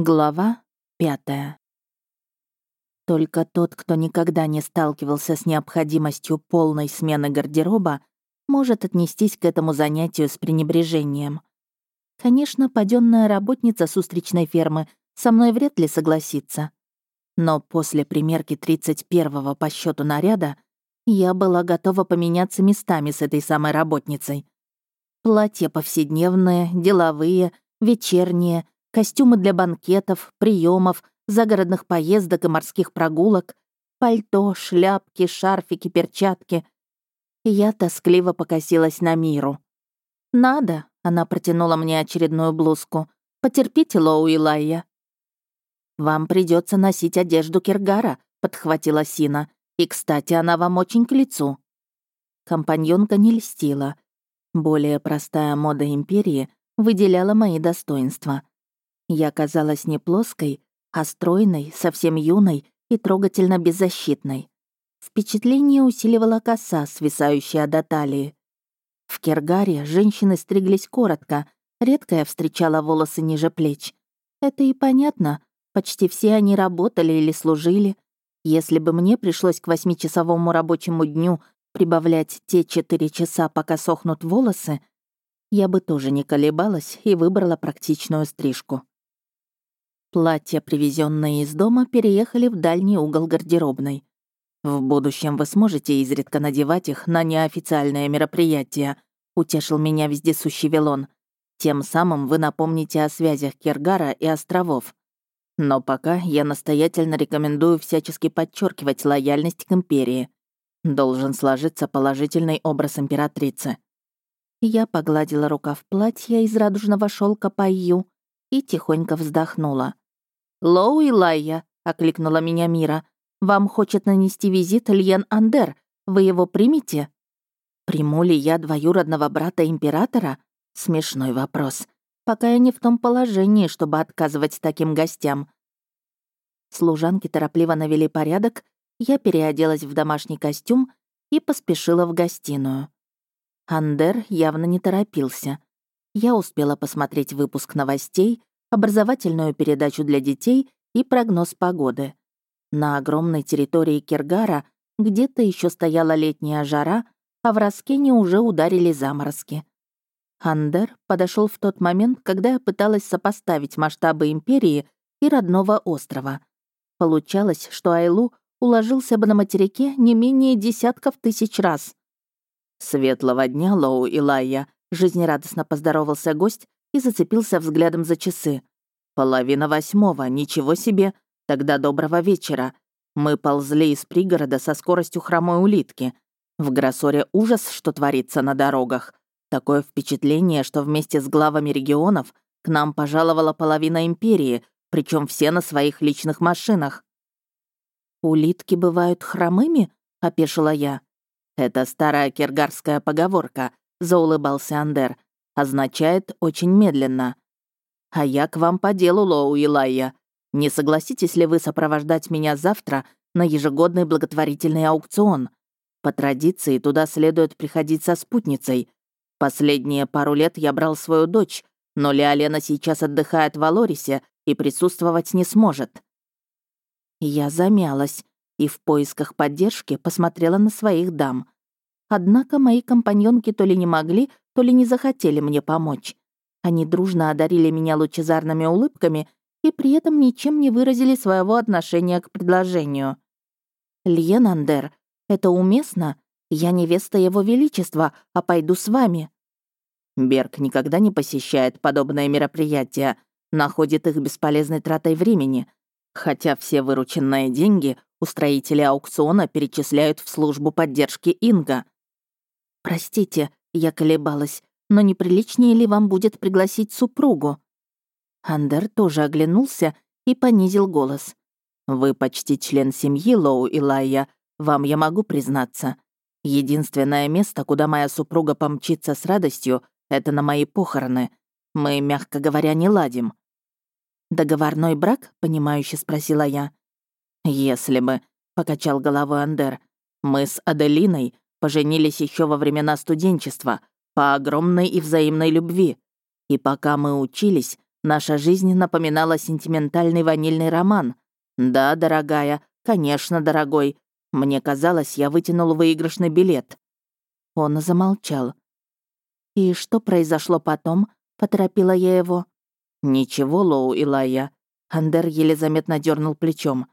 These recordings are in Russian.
Глава пятая. Только тот, кто никогда не сталкивался с необходимостью полной смены гардероба, может отнестись к этому занятию с пренебрежением. Конечно, паденная работница с устричной фермы со мной вряд ли согласится. Но после примерки 31-го по счету наряда я была готова поменяться местами с этой самой работницей. Платья повседневные, деловые, вечерние — костюмы для банкетов, приемов, загородных поездок и морских прогулок, пальто, шляпки, шарфики, перчатки. я тоскливо покосилась на миру. «Надо», — она протянула мне очередную блузку. «Потерпите, Лоу и Лайя». «Вам придется носить одежду Киргара», — подхватила Сина. «И, кстати, она вам очень к лицу». Компаньонка не льстила. Более простая мода Империи выделяла мои достоинства. Я казалась не плоской, а стройной, совсем юной и трогательно беззащитной. Впечатление усиливала коса, свисающая до талии. В Кергаре женщины стриглись коротко, редко я встречала волосы ниже плеч. Это и понятно, почти все они работали или служили. Если бы мне пришлось к восьмичасовому рабочему дню прибавлять те четыре часа, пока сохнут волосы, я бы тоже не колебалась и выбрала практичную стрижку. Платья, привезенные из дома, переехали в дальний угол гардеробной. В будущем вы сможете изредка надевать их на неофициальные мероприятия, утешил меня вездесущий Вилон. Тем самым вы напомните о связях Киргара и островов. Но пока я настоятельно рекомендую всячески подчеркивать лояльность к империи. Должен сложиться положительный образ императрицы. Я погладила рукав платья из радужного шелка Пайю и тихонько вздохнула. «Лоу и Лайя», — окликнула меня Мира. «Вам хочет нанести визит Льен Андер. Вы его примете?» «Приму ли я двоюродного брата императора?» Смешной вопрос. Пока я не в том положении, чтобы отказывать таким гостям. Служанки торопливо навели порядок, я переоделась в домашний костюм и поспешила в гостиную. Андер явно не торопился. Я успела посмотреть выпуск новостей, образовательную передачу для детей и прогноз погоды. На огромной территории Киргара где-то еще стояла летняя жара, а в Раскене уже ударили заморозки. Андер подошел в тот момент, когда я пыталась сопоставить масштабы империи и родного острова. Получалось, что Айлу уложился бы на материке не менее десятков тысяч раз. «Светлого дня, Лоу и Лайя», — жизнерадостно поздоровался гость, и зацепился взглядом за часы. «Половина восьмого, ничего себе! Тогда доброго вечера. Мы ползли из пригорода со скоростью хромой улитки. В Гроссоре ужас, что творится на дорогах. Такое впечатление, что вместе с главами регионов к нам пожаловала половина империи, причем все на своих личных машинах. «Улитки бывают хромыми?» — опешила я. «Это старая киргарская поговорка», — заулыбался Андер означает «очень медленно». А я к вам по делу, Лоу и Лайя. Не согласитесь ли вы сопровождать меня завтра на ежегодный благотворительный аукцион? По традиции туда следует приходить со спутницей. Последние пару лет я брал свою дочь, но Леолена сейчас отдыхает в Алорисе и присутствовать не сможет. Я замялась и в поисках поддержки посмотрела на своих дам. Однако мои компаньонки то ли не могли, то ли не захотели мне помочь. Они дружно одарили меня лучезарными улыбками и при этом ничем не выразили своего отношения к предложению. «Льенандер, это уместно? Я невеста Его Величества, а пойду с вами». Берг никогда не посещает подобные мероприятия, находит их бесполезной тратой времени, хотя все вырученные деньги устроители аукциона перечисляют в службу поддержки Инга. «Простите, я колебалась. Но неприличнее ли вам будет пригласить супругу? Андер тоже оглянулся и понизил голос. «Вы почти член семьи, Лоу и Лайя. Вам я могу признаться. Единственное место, куда моя супруга помчится с радостью, это на мои похороны. Мы, мягко говоря, не ладим». «Договорной брак?» — понимающе спросила я. «Если бы», — покачал головой Андер. «Мы с Аделиной Поженились еще во времена студенчества, по огромной и взаимной любви. И пока мы учились, Наша жизнь напоминала сентиментальный ванильный роман. Да, дорогая, конечно, дорогой. Мне казалось, я вытянул выигрышный билет. Он замолчал. «И что произошло потом?» — поторопила я его. «Ничего, Лоу Илая». Андер еле заметно дернул плечом.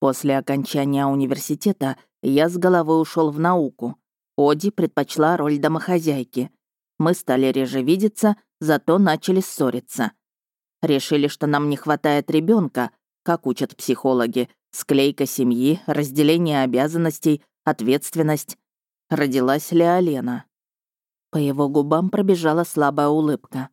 После окончания университета я с головой ушел в науку. Оди предпочла роль домохозяйки. Мы стали реже видеться, зато начали ссориться. Решили, что нам не хватает ребенка, как учат психологи, склейка семьи, разделение обязанностей, ответственность. Родилась Леолена. По его губам пробежала слабая улыбка.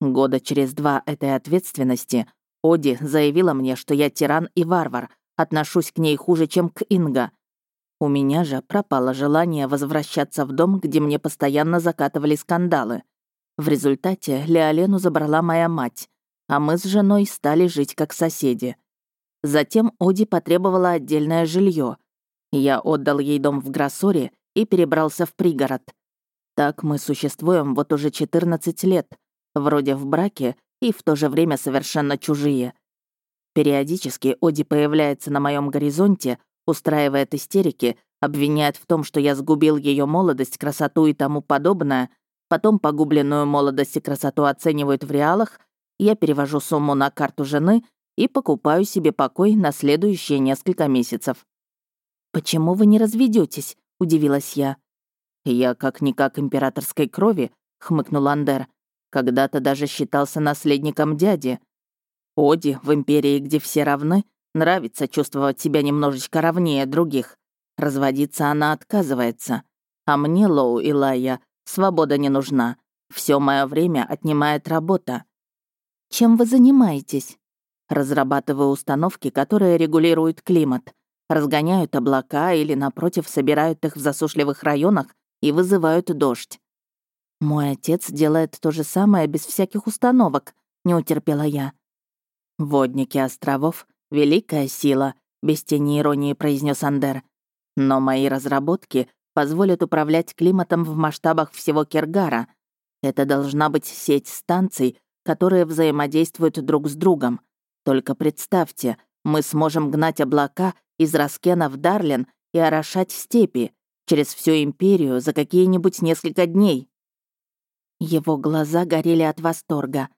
Года через два этой ответственности Оди заявила мне, что я тиран и варвар, отношусь к ней хуже, чем к Инга. У меня же пропало желание возвращаться в дом, где мне постоянно закатывали скандалы. В результате Леолену забрала моя мать, а мы с женой стали жить как соседи. Затем Оди потребовала отдельное жилье. Я отдал ей дом в Гроссоре и перебрался в пригород. Так мы существуем вот уже 14 лет, вроде в браке и в то же время совершенно чужие. Периодически Оди появляется на моем горизонте, устраивает истерики, обвиняет в том, что я сгубил ее молодость, красоту и тому подобное, потом погубленную молодость и красоту оценивают в реалах, я перевожу сумму на карту жены и покупаю себе покой на следующие несколько месяцев. «Почему вы не разведетесь? удивилась я. «Я как-никак императорской крови», — хмыкнул Андер. «Когда-то даже считался наследником дяди. Оди в империи, где все равны, нравится чувствовать себя немножечко ровнее других. Разводиться она отказывается. А мне, Лоу и Лая, свобода не нужна. Все мое время отнимает работа. Чем вы занимаетесь? Разрабатываю установки, которые регулируют климат, разгоняют облака или, напротив, собирают их в засушливых районах и вызывают дождь. Мой отец делает то же самое без всяких установок, не утерпела я. Водники островов — великая сила, без тени иронии произнес Андер. Но мои разработки позволят управлять климатом в масштабах всего Кергара. Это должна быть сеть станций, которые взаимодействуют друг с другом. Только представьте, мы сможем гнать облака из Раскена в Дарлин и орошать степи через всю империю за какие-нибудь несколько дней. Его глаза горели от восторга.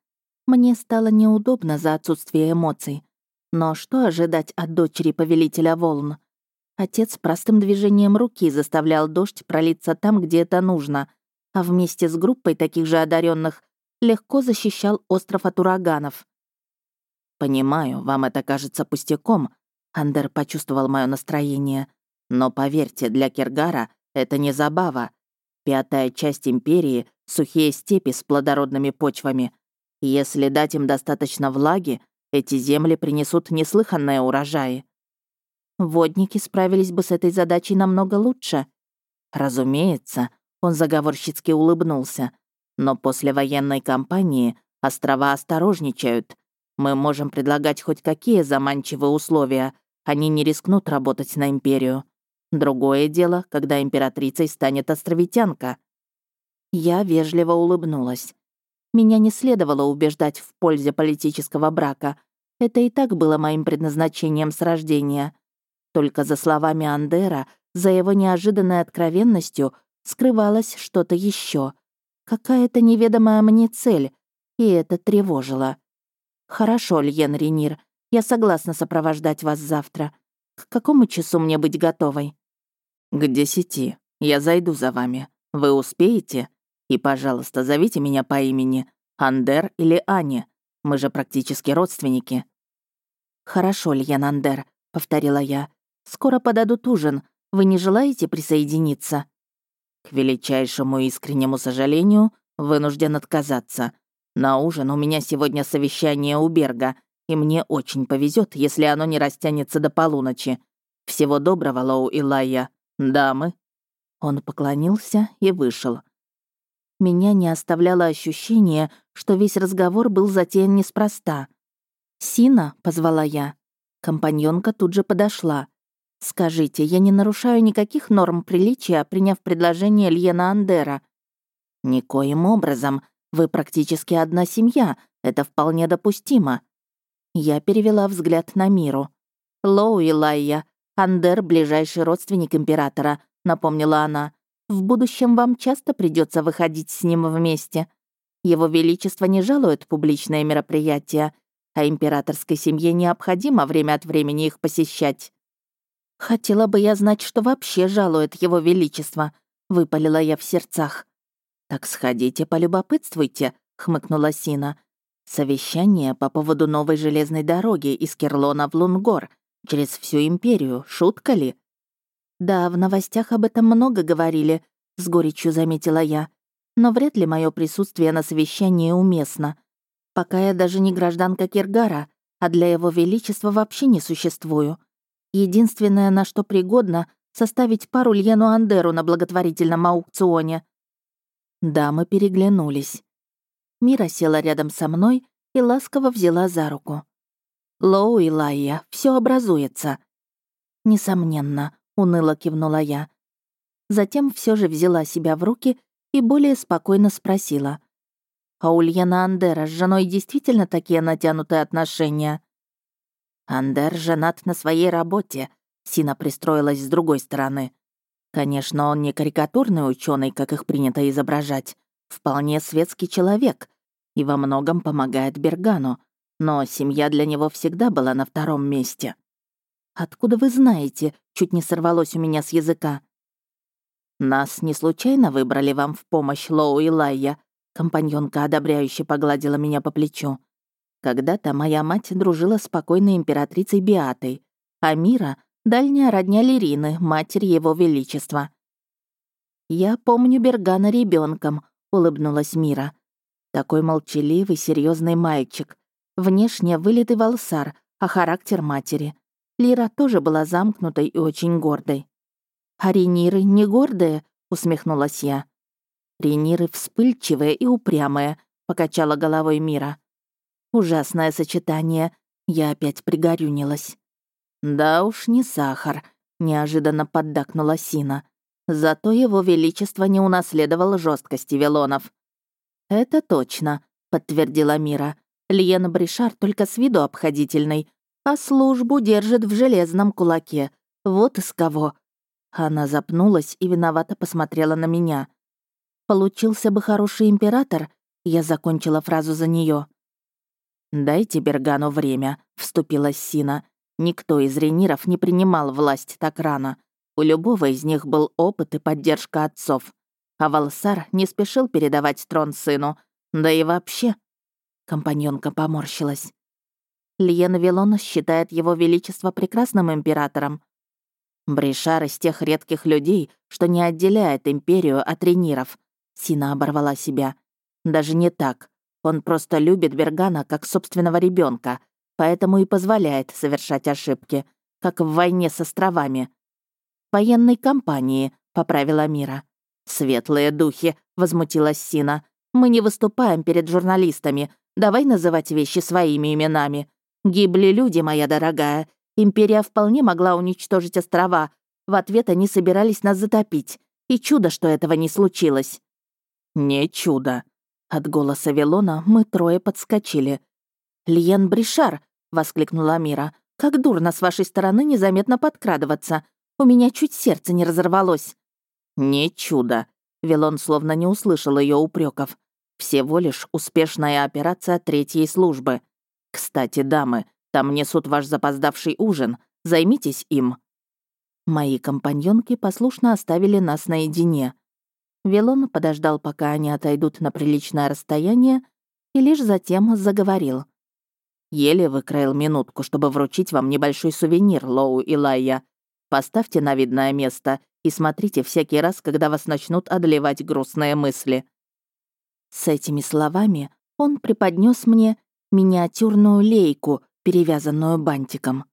Мне стало неудобно за отсутствие эмоций. Но что ожидать от дочери повелителя волн? Отец простым движением руки заставлял дождь пролиться там, где это нужно, а вместе с группой таких же одаренных легко защищал остров от ураганов. «Понимаю, вам это кажется пустяком», — Андер почувствовал мое настроение. Но поверьте, для Киргара это не забава. Пятая часть империи — сухие степи с плодородными почвами. Если дать им достаточно влаги, эти земли принесут неслыханные урожаи. Водники справились бы с этой задачей намного лучше. Разумеется, он заговорщицки улыбнулся. Но после военной кампании острова осторожничают. Мы можем предлагать хоть какие заманчивые условия. Они не рискнут работать на империю. Другое дело, когда императрицей станет островитянка. Я вежливо улыбнулась. Меня не следовало убеждать в пользе политического брака. Это и так было моим предназначением с рождения. Только за словами Андера, за его неожиданной откровенностью скрывалось что-то еще. Какая-то неведомая мне цель, и это тревожило. «Хорошо, Льен Ренир, я согласна сопровождать вас завтра. К какому часу мне быть готовой?» «К десяти. Я зайду за вами. Вы успеете? И, пожалуйста, зовите меня по имени Андер или Ани. Мы же практически родственники». «Хорошо, Льен Андер», — повторила я. «Скоро подадут ужин. Вы не желаете присоединиться?» К величайшему искреннему сожалению, вынужден отказаться. На ужин у меня сегодня совещание у Берга, и мне очень повезет, если оно не растянется до полуночи. Всего доброго, Лоу и Лайя. «Дамы». Он поклонился и вышел. Меня не оставляло ощущение, что весь разговор был затеян неспроста. «Сина», — позвала я. Компаньонка тут же подошла. «Скажите, я не нарушаю никаких норм приличия, приняв предложение Льена Андера?» «Никоим образом. Вы практически одна семья, Это вполне допустимо. Я перевела взгляд на Миру. «Лоу и Лайя, Андер — ближайший родственник императора», — напомнила она. «В будущем вам часто придется выходить с ним вместе. Его Величество не жалует публичные мероприятия, а императорской семье необходимо время от времени их посещать». «Хотела бы я знать, что вообще жалует Его Величество», — выпалила я в сердцах. «Так сходите, полюбопытствуйте», — хмыкнула Сина. «Совещание по поводу новой железной дороги из Кирлона в Лунгор через всю империю. Шутка ли?» «Да, в новостях об этом много говорили», — с горечью заметила я. «Но вряд ли мое присутствие на совещании уместно. Пока я даже не гражданка Киргара, а для его величества вообще не существую. Единственное, на что пригодно, составить пару Льену Андеру на благотворительном аукционе». Дамы переглянулись. Мира села рядом со мной и ласково взяла за руку. «Лоу и Лайя, все образуется». «Несомненно», — уныло кивнула я. Затем все же взяла себя в руки и более спокойно спросила. «А у Льена Андера с женой действительно такие натянутые отношения?» «Андер женат на своей работе», — Сина пристроилась с другой стороны. «Конечно, он не карикатурный ученый, как их принято изображать. Вполне светский человек, и во многом помогает Бергану, но семья для него всегда была на втором месте. «Откуда вы знаете?» — чуть не сорвалось у меня с языка. «Нас не случайно выбрали вам в помощь Лоу и Лайя», — компаньонка одобряюще погладила меня по плечу. «Когда-то моя мать дружила с покойной императрицей Биатой, а Мира — дальняя родня Лирины, матери его величества». «Я помню Бергана ребенком, улыбнулась Мира. Такой молчаливый, серьезный мальчик. Внешне вылитый волсар, а характер матери. Лира тоже была замкнутой и очень гордой. «А рениры не гордые?» — усмехнулась я. «Рениры вспыльчивые и упрямые», — покачала головой Мира. «Ужасное сочетание. Я опять пригорюнилась». «Да уж не сахар», — неожиданно поддакнула Сина. Зато его величество не унаследовал жесткости Вилонов. «Это точно», — подтвердила Мира. «Льена Бришар только с виду обходительный, а службу держит в железном кулаке. Вот из кого». Она запнулась и виновато посмотрела на меня. «Получился бы хороший император», — я закончила фразу за нее. «Дайте Бергану время», — вступила Сина. «Никто из рениров не принимал власть так рано. У любого из них был опыт и поддержка отцов а Валсар не спешил передавать трон сыну. Да и вообще... Компаньонка поморщилась. Льена Вилон считает его величество прекрасным императором. Бришар из тех редких людей, что не отделяет империю от трениров. Сина оборвала себя. Даже не так. Он просто любит Бергана как собственного ребенка, поэтому и позволяет совершать ошибки, как в войне с островами. «Военной кампании», — поправила Мира. «Светлые духи», — возмутилась Сина. «Мы не выступаем перед журналистами. Давай называть вещи своими именами. Гибли люди, моя дорогая. Империя вполне могла уничтожить острова. В ответ они собирались нас затопить. И чудо, что этого не случилось». «Не чудо». От голоса Вилона мы трое подскочили. «Льен Бришар!» — воскликнула Мира. «Как дурно с вашей стороны незаметно подкрадываться. У меня чуть сердце не разорвалось». «Не чудо», — Вилон словно не услышал ее упреков. «Всего лишь успешная операция третьей службы. Кстати, дамы, там несут ваш запоздавший ужин. Займитесь им». Мои компаньонки послушно оставили нас наедине. Вилон подождал, пока они отойдут на приличное расстояние, и лишь затем заговорил. «Еле выкроил минутку, чтобы вручить вам небольшой сувенир, Лоу и Лайя. Поставьте на видное место и смотрите всякий раз, когда вас начнут одолевать грустные мысли». С этими словами он преподнес мне миниатюрную лейку, перевязанную бантиком.